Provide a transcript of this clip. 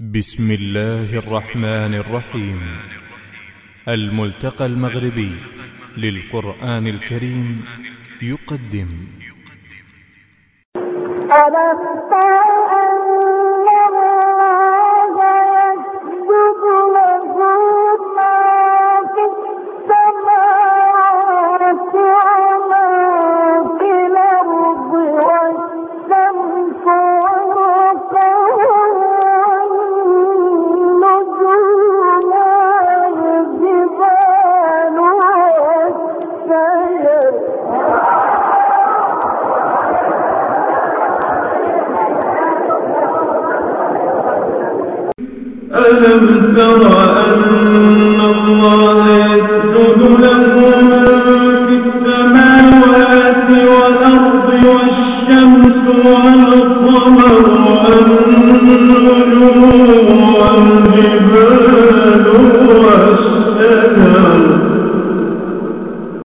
بسم الله الرحمن الرحيم. الملتقى المغربي للقرآن الكريم يقدم. ألم تر أن الله يسجد له من في السماوات والأرض والشمس والقمر